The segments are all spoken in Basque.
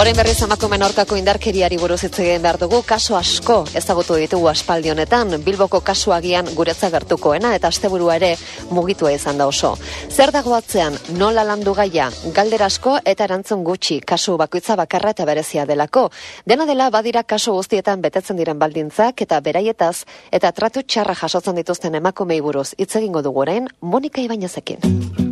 Horein berriz emakumen aurkako indarkeriari buruz hitz egin behar dugu, kaso asko ezagutu ditugu aspaldi honetan, Bilboko kasuagian guretza gertukoena eta asteburua ere mugitua izan da oso. Zer dago atzean, nola landu gaia, galdera asko eta erantzun gutxi, kasu bakoitza bakarra eta berezia delako. Dena dela badira kasu guztietan betetzen diren baldintzak eta beraietaz eta tratu txarra jasotzen dituzten emakumei buruz hitz egingo dugu orain Monika Ibainezekin.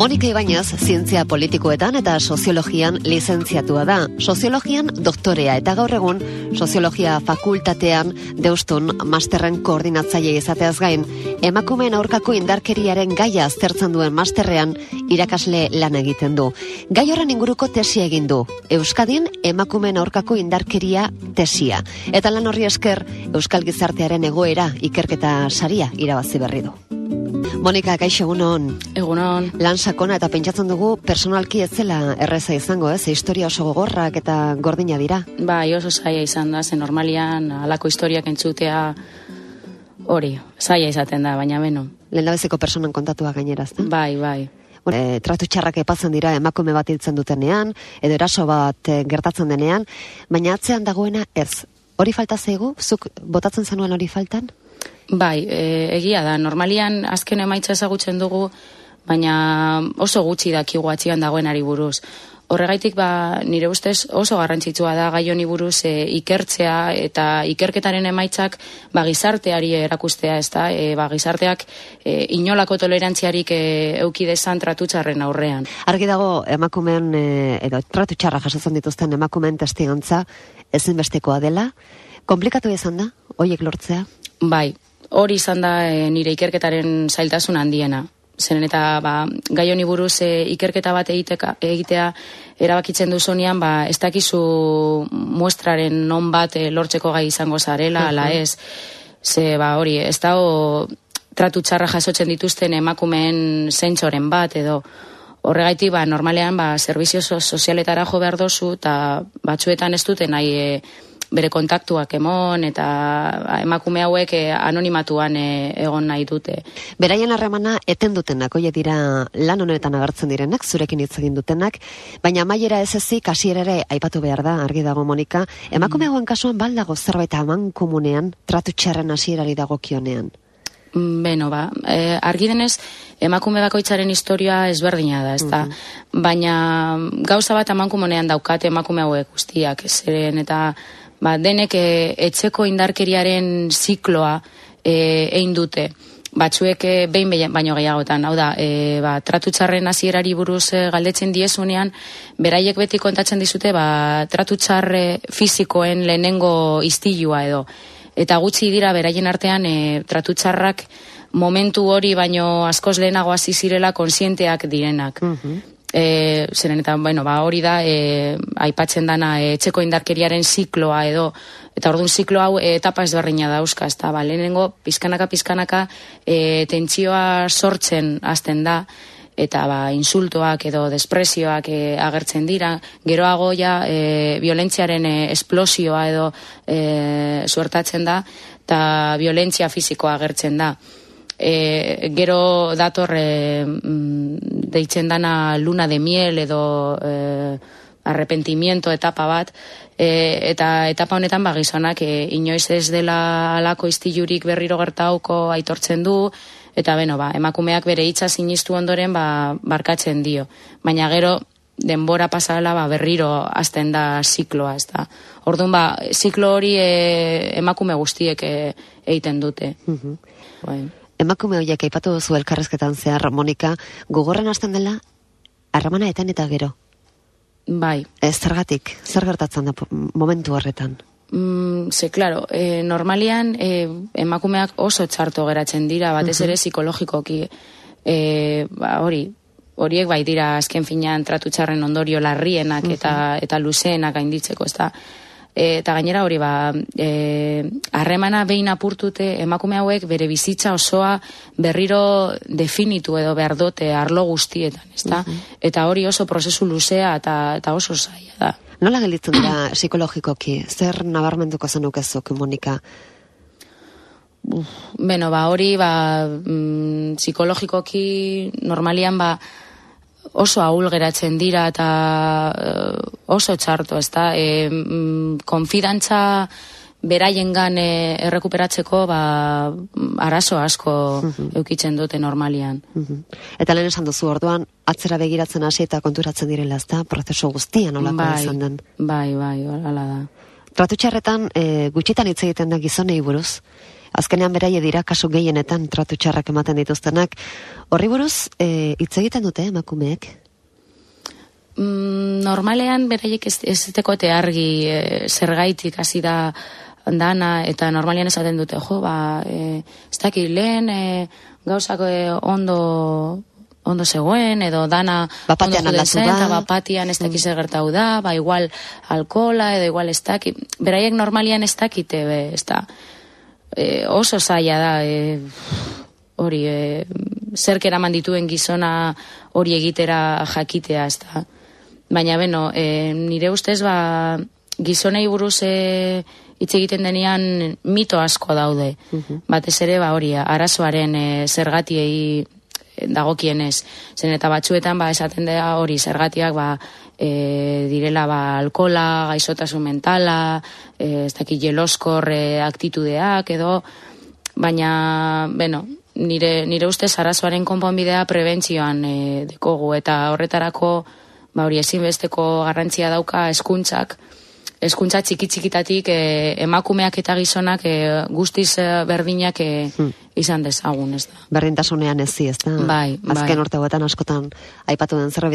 Monika Ibañez, zientzia politikoetan eta soziologian lizentziatua da. Soziologian doktorea eta gaur egun soziologia fakultatean deustun masterren koordinatzaile izateaz gain, emakumeen aurkako indarkeriaren gaia aztertzen duen masterrean irakasle lan egiten du. Gai horren inguruko tesia egin du. Euskadin emakumeen aurkako indarkeria tesia. Eta lan horri esker Euskal Gizartearen egoera ikerketa saria irabazi berri du. Monika, gaixo egunon. Egunon. Lan sakona eta pentsatzen dugu personalki ez zela erreza izango, ez? Historia oso gogorrak eta gordina dira. Ba, oso zaila izan da, ze normalian alako historiak entzutea hori, zaila izaten da, baina beno. Lehen bezeko personan kontatua gaineraz, da? Bai, bai. E, tratu txarrak epatzen dira emakume bat hiltzen dutenean, edo eraso bat e, gertatzen denean, baina atzean dagoena ez. Hori falta zaigu? Zuk botatzen zenuen hori faltan? Bai, e, egia da, normalian azken emaitza ezagutzen dugu, baina oso gutxi dakigu atzian dagoenari buruz. Horregaitik ba, nire ustez oso garrantzitsua da gai honi buruz e, ikertzea eta ikerketaren emaitzak ba, gizarteari erakustea, ez da, e, ba, gizarteak e, inolako tolerantziarik e, eukidezan tratutxarren aurrean. Argi dago emakumeen, e, edo tratutxarra jasotzen dituzten emakumeen testigantza ezinbestekoa dela, komplikatu izan da, hoiek lortzea? Bai, hori izan da e, nire ikerketaren zailtasun handiena. Zeren eta ba, gai honi buruz e, ikerketa bat egiteka, egitea erabakitzen duzunean, ba, ez dakizu muestraren non bat e, lortzeko gai izango zarela, ala ez. Ze, ba, hori, ez da tratu txarra jasotzen dituzten emakumeen zentsoren bat, edo horregaiti, ba, normalean, ba, servizio sozialetara jo behar dozu, eta batzuetan ez duten nahi, e, bere kontaktuak emon eta ba, emakume hauek eh, anonimatuan eh, egon nahi dute. Beraien harremana eten dutenak, oie dira lan honetan agertzen direnak, zurekin hitz egin dutenak, baina maiera ez ezik ere aipatu behar da, argi dago Monika, emakume hauen kasuan baldago zerbait aman komunean, tratu txarren hasierari dago. Mm, beno, ba, e, argi denez, emakume bakoitzaren historia ezberdina da, ezta? Baina gauza bat amankumonean daukate emakume hauek guztiak, zeren eta ba, denek e, etxeko indarkeriaren zikloa e, egin dute batzuek e, behin baino gehiagotan, hau da, e, ba, tratu txarren hasierari buruz e, galdetzen diezunean, beraiek beti kontatzen dizute, ba, tratu txarre fizikoen lehenengo istilua edo. Eta gutxi dira beraien artean e, tratu txarrak momentu hori baino askoz lehenago hasi zirela konsienteak direnak. Mm e, zeren eta, bueno, ba, hori da, e, aipatzen dana, e, etxeko indarkeriaren zikloa edo, eta orduan ziklo hau e, etapa ezberdina da euska, ez da, ba, lehenengo, pizkanaka, pizkanaka, e, tentsioa sortzen hasten da, eta ba, insultoak edo despresioak e, agertzen dira, geroago ja e, violentziaren e, esplosioa edo e, suertatzen da, eta violentzia fizikoa agertzen da e, gero dator e, deitzen dana luna de miel edo e, arrepentimiento etapa bat. E, eta etapa honetan ba gizonak e, inoiz ez dela alako istilurik berriro gertauko aitortzen du. Eta beno ba emakumeak bere hitza sinistu ondoren ba barkatzen dio. Baina gero denbora pasala ba berriro hasten da zikloa ez da Orduan ba, ziklo hori e, emakume guztiek e, egiten dute. Mm bai emakume horiek aipatu duzu elkarrezketan zehar, Monika, gogorren hasten dela, harramana eten eta gero. Bai. Ez zergatik, zer gertatzen da momentu horretan? Mm, ze, claro, e, normalian e, emakumeak oso txarto geratzen dira, batez ere psikologikoki. E, ba, hori, horiek bai dira azken finean tratu txarren ondorio larrienak eta, eta luzeenak gainditzeko, ez da eta gainera hori ba e, harremana behin apurtute emakume hauek bere bizitza osoa berriro definitu edo behar dote arlo guztietan, ezta? Mhm. Eta hori oso prozesu luzea eta, eta oso zaila da. Nola gelditzen da psikologikoki? Zer nabarmenduko zenukezok, Monika? beno, ba, hori, ba, mm, psikologikoki normalian, ba, oso ahul geratzen dira eta eh, oso txarto, ez da, e, konfidantza beraien e, errekuperatzeko ba, arazo asko mm eukitzen dute normalian. Mhm. Eta lehen esan duzu orduan, atzera begiratzen hasi eta konturatzen direla, ez da, prozeso guztian olako bai, izan den. Bai, bai, hala da. Tratutxarretan, e, gutxitan hitz egiten da gizonei buruz, azkenean beraie dira kasu gehienetan tratutxarrak ematen dituztenak. Horri buruz, e, hitz egiten dute emakumeek? Mm, normalean beraiek ez, ez argi e, zergaitik hasi da dana eta normalian esaten dute, jo, ba, e, ez dakit lehen e, gauzako e, ondo ondo zegoen, edo dana bapatian ondo zen, eta bapatian ez dakit mm. gertau da, ba, igual alkola, edo igual ez dakit, beraiek normalian ez dakite, be, ez da, e, oso zaila da, e, hori, e, zerk eraman dituen gizona hori egitera jakitea, ez da. Baina, beno, e, nire ustez, ba, gizonei buruz e, hitz egiten denean mito asko daude. Mhm. Batez ere, ba hori, arazoaren e, zergatiei dagokienez. Zen eta batzuetan, ba, esaten da hori zergatiak, ba, e, direla, ba, alkola, gaizotasun mentala, e, ez dakit jeloskor e, aktitudeak, edo, baina, bueno, nire, nire ustez arazoaren konponbidea prebentzioan e, dekogu, eta horretarako, ba, hori ezinbesteko garrantzia dauka eskuntzak, eskuntza txiki txikitatik e, emakumeak eta gizonak e, guztiz e, berdinak e, izan dezagun, ez da. Berdintasunean ez zi, ez da? Bai, bai. Azken urte askotan aipatu den zerra